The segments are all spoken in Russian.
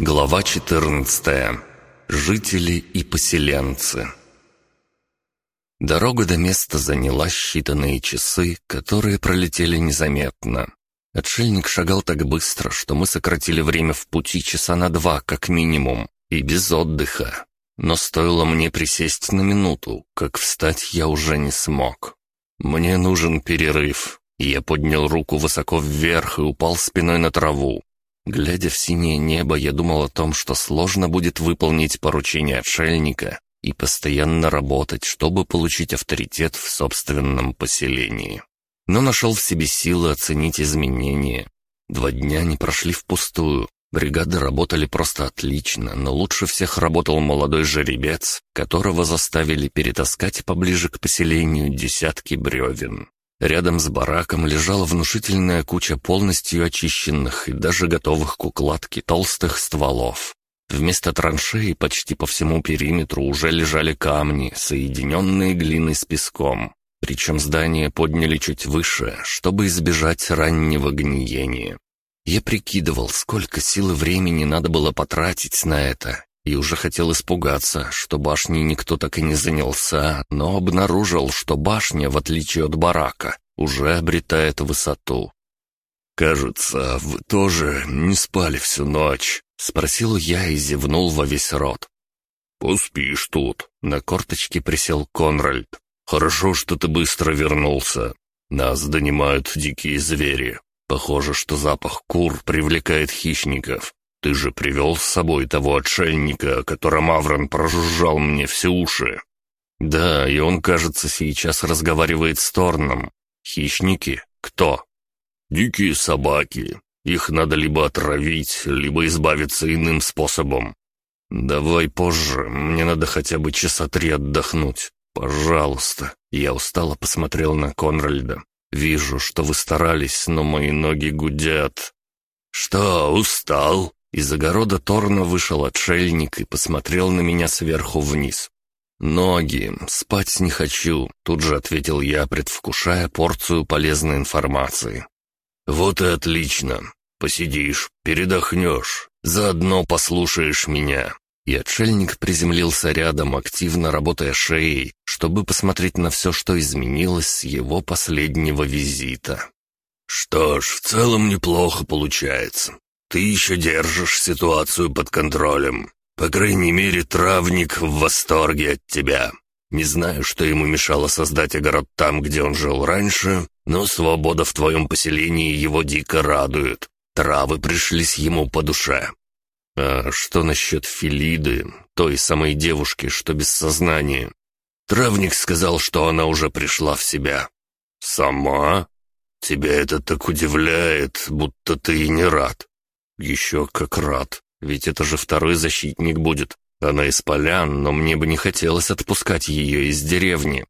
Глава 14. Жители и поселенцы. Дорога до места заняла считанные часы, которые пролетели незаметно. Отшельник шагал так быстро, что мы сократили время в пути часа на два, как минимум, и без отдыха. Но стоило мне присесть на минуту, как встать я уже не смог. Мне нужен перерыв. Я поднял руку высоко вверх и упал спиной на траву. Глядя в синее небо, я думал о том, что сложно будет выполнить поручение отшельника и постоянно работать, чтобы получить авторитет в собственном поселении. Но нашел в себе силы оценить изменения. Два дня не прошли впустую. Бригады работали просто отлично, но лучше всех работал молодой жеребец, которого заставили перетаскать поближе к поселению десятки бревен. Рядом с бараком лежала внушительная куча полностью очищенных и даже готовых к укладке толстых стволов. Вместо траншеи почти по всему периметру уже лежали камни, соединенные глиной с песком. Причем здание подняли чуть выше, чтобы избежать раннего гниения. Я прикидывал, сколько сил и времени надо было потратить на это, и уже хотел испугаться, что башней никто так и не занялся, но обнаружил, что башня, в отличие от барака, уже обретает высоту. «Кажется, вы тоже не спали всю ночь?» — спросил я и зевнул во весь рот. «Поспишь тут», — на корточке присел Конральд. «Хорошо, что ты быстро вернулся. Нас донимают дикие звери. Похоже, что запах кур привлекает хищников. Ты же привел с собой того отшельника, о котором Аврон прожужжал мне все уши. Да, и он, кажется, сейчас разговаривает с Торном. Хищники? Кто? Дикие собаки. Их надо либо отравить, либо избавиться иным способом. Давай позже, мне надо хотя бы часа три отдохнуть. Пожалуйста. Я устало посмотрел на Конральда. Вижу, что вы старались, но мои ноги гудят. Что, устал? Из огорода Торна вышел отшельник и посмотрел на меня сверху вниз. «Ноги, спать не хочу», — тут же ответил я, предвкушая порцию полезной информации. «Вот и отлично. Посидишь, передохнешь, заодно послушаешь меня». И отшельник приземлился рядом, активно работая шеей, чтобы посмотреть на все, что изменилось с его последнего визита. «Что ж, в целом неплохо получается. Ты еще держишь ситуацию под контролем. По крайней мере, травник в восторге от тебя. Не знаю, что ему мешало создать огород там, где он жил раньше, но свобода в твоем поселении его дико радует. Травы пришлись ему по душе. А что насчет Филиды, той самой девушки, что без сознания? Травник сказал, что она уже пришла в себя. «Сама? Тебя это так удивляет, будто ты и не рад. «Еще как рад, ведь это же второй защитник будет. Она из полян, но мне бы не хотелось отпускать ее из деревни».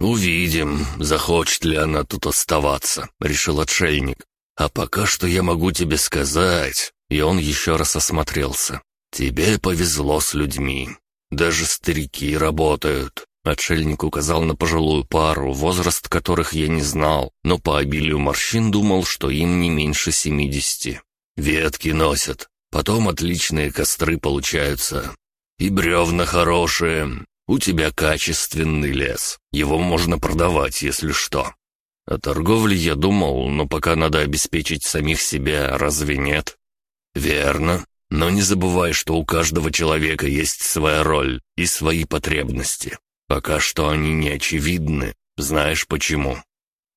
«Увидим, захочет ли она тут оставаться», — решил отшельник. «А пока что я могу тебе сказать...» И он еще раз осмотрелся. «Тебе повезло с людьми. Даже старики работают». Отшельник указал на пожилую пару, возраст которых я не знал, но по обилию морщин думал, что им не меньше семидесяти. Ветки носят, потом отличные костры получаются. И бревна хорошие. У тебя качественный лес. Его можно продавать, если что. О торговле я думал, но пока надо обеспечить самих себя, разве нет? Верно. Но не забывай, что у каждого человека есть своя роль и свои потребности. Пока что они не очевидны. Знаешь почему?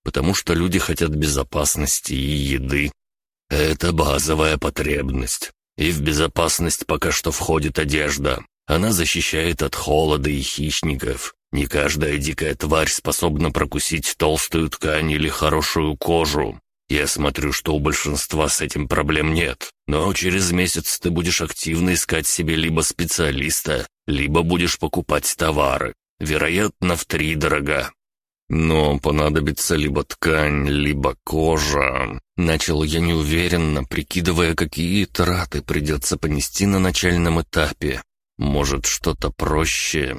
Потому что люди хотят безопасности и еды, это базовая потребность. И в безопасность пока что входит одежда. Она защищает от холода и хищников. Не каждая дикая тварь способна прокусить толстую ткань или хорошую кожу. Я смотрю, что у большинства с этим проблем нет. Но через месяц ты будешь активно искать себе либо специалиста, либо будешь покупать товары. Вероятно, в три дорога. Но понадобится либо ткань, либо кожа. Начал я неуверенно, прикидывая, какие траты придется понести на начальном этапе. Может, что-то проще.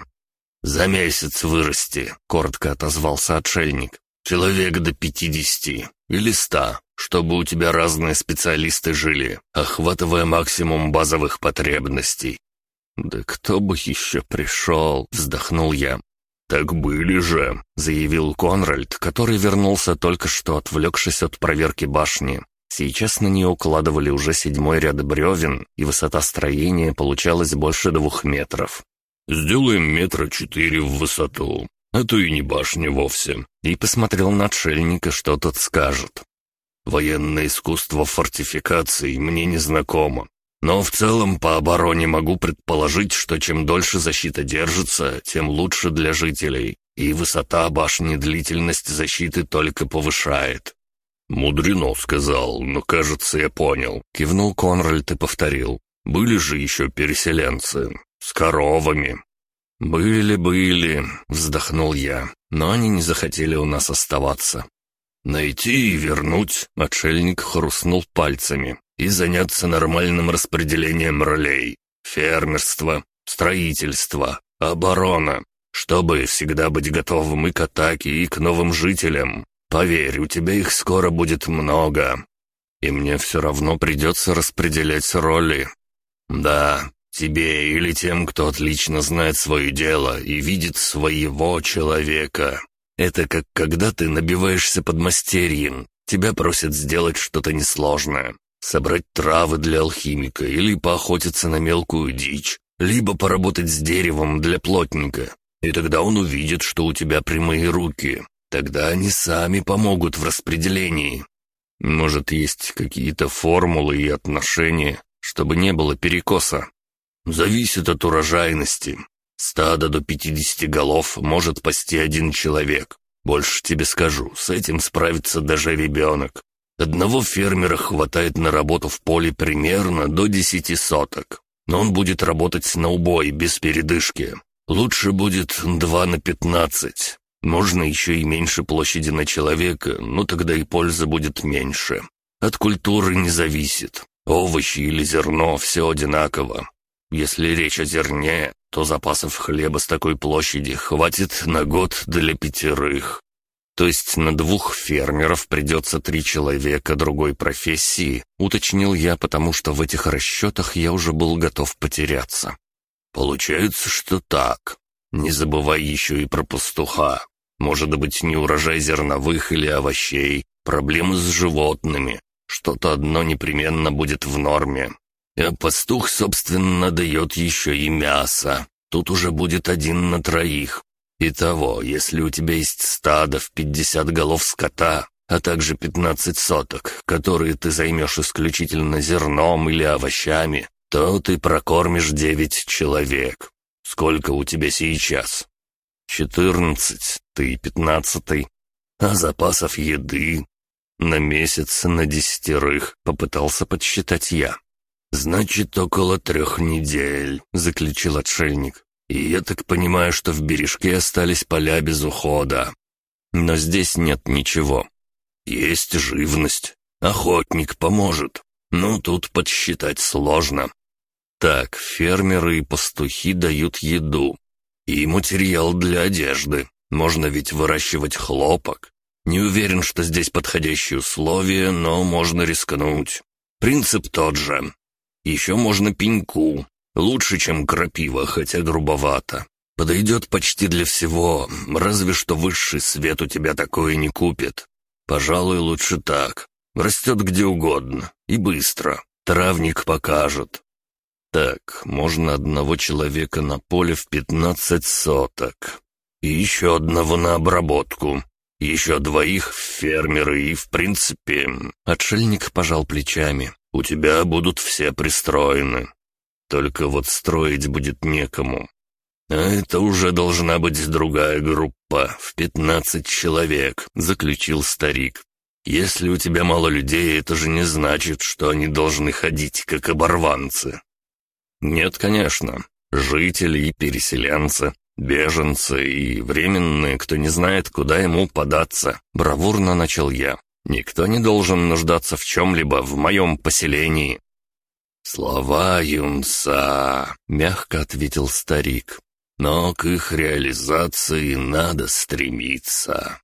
«За месяц вырасти», — коротко отозвался отшельник. Человек до пятидесяти или ста, чтобы у тебя разные специалисты жили, охватывая максимум базовых потребностей». «Да кто бы еще пришел?» — вздохнул я. «Так были же», — заявил Конральд, который вернулся только что, отвлекшись от проверки башни. Сейчас на нее укладывали уже седьмой ряд бревен, и высота строения получалась больше двух метров. «Сделаем метра четыре в высоту, а то и не башня вовсе», и посмотрел на отшельника, что тот скажет. «Военное искусство фортификаций мне не знакомо, но в целом по обороне могу предположить, что чем дольше защита держится, тем лучше для жителей, и высота башни длительность защиты только повышает. «Мудрено», — сказал, — «но, кажется, я понял». Кивнул Конральд и повторил. «Были же еще переселенцы. С коровами». «Были, были», — вздохнул я, но они не захотели у нас оставаться. «Найти и вернуть», — отшельник хрустнул пальцами и заняться нормальным распределением ролей. Фермерство, строительство, оборона, чтобы всегда быть готовым и к атаке, и к новым жителям. Поверь, у тебя их скоро будет много. И мне все равно придется распределять роли. Да, тебе или тем, кто отлично знает свое дело и видит своего человека. Это как когда ты набиваешься под мастерьем. Тебя просят сделать что-то несложное собрать травы для алхимика или поохотиться на мелкую дичь, либо поработать с деревом для плотника. И тогда он увидит, что у тебя прямые руки. Тогда они сами помогут в распределении. Может, есть какие-то формулы и отношения, чтобы не было перекоса. Зависит от урожайности. Стадо до 50 голов может пасти один человек. Больше тебе скажу, с этим справится даже ребенок. Одного фермера хватает на работу в поле примерно до десяти соток. Но он будет работать на убой, без передышки. Лучше будет два на пятнадцать. Можно еще и меньше площади на человека, но тогда и польза будет меньше. От культуры не зависит. Овощи или зерно – все одинаково. Если речь о зерне, то запасов хлеба с такой площади хватит на год для пятерых. То есть на двух фермеров придется три человека другой профессии, уточнил я, потому что в этих расчетах я уже был готов потеряться. Получается, что так. Не забывай еще и про пастуха. Может быть, не урожай зерновых или овощей, проблемы с животными. Что-то одно непременно будет в норме. А пастух, собственно, дает еще и мясо. Тут уже будет один на троих. Итого, если у тебя есть стадо в пятьдесят голов скота, а также пятнадцать соток, которые ты займешь исключительно зерном или овощами, то ты прокормишь девять человек. Сколько у тебя сейчас? Четырнадцать, ты пятнадцатый. А запасов еды? На месяц, на десятерых, попытался подсчитать я. «Значит, около трех недель», — заключил отшельник. И я так понимаю, что в бережке остались поля без ухода. Но здесь нет ничего. Есть живность. Охотник поможет. Но тут подсчитать сложно. Так, фермеры и пастухи дают еду. И материал для одежды. Можно ведь выращивать хлопок. Не уверен, что здесь подходящие условия, но можно рискнуть. Принцип тот же. Еще можно пеньку, Лучше, чем крапива, хотя грубовато. Подойдет почти для всего, разве что высший свет у тебя такое не купит. Пожалуй, лучше так. Растет где угодно. И быстро. Травник покажет. Так, можно одного человека на поле в пятнадцать соток. И еще одного на обработку. Еще двоих фермеры и, в принципе... Отшельник пожал плечами. У тебя будут все пристроены. Только вот строить будет некому. А это уже должна быть другая группа, в пятнадцать человек», — заключил старик. «Если у тебя мало людей, это же не значит, что они должны ходить, как оборванцы». «Нет, конечно. Жители и переселенцы, беженцы и временные, кто не знает, куда ему податься», — бравурно начал я. «Никто не должен нуждаться в чем-либо в моем поселении. «Слова юнца», — мягко ответил старик. «Но к их реализации надо стремиться».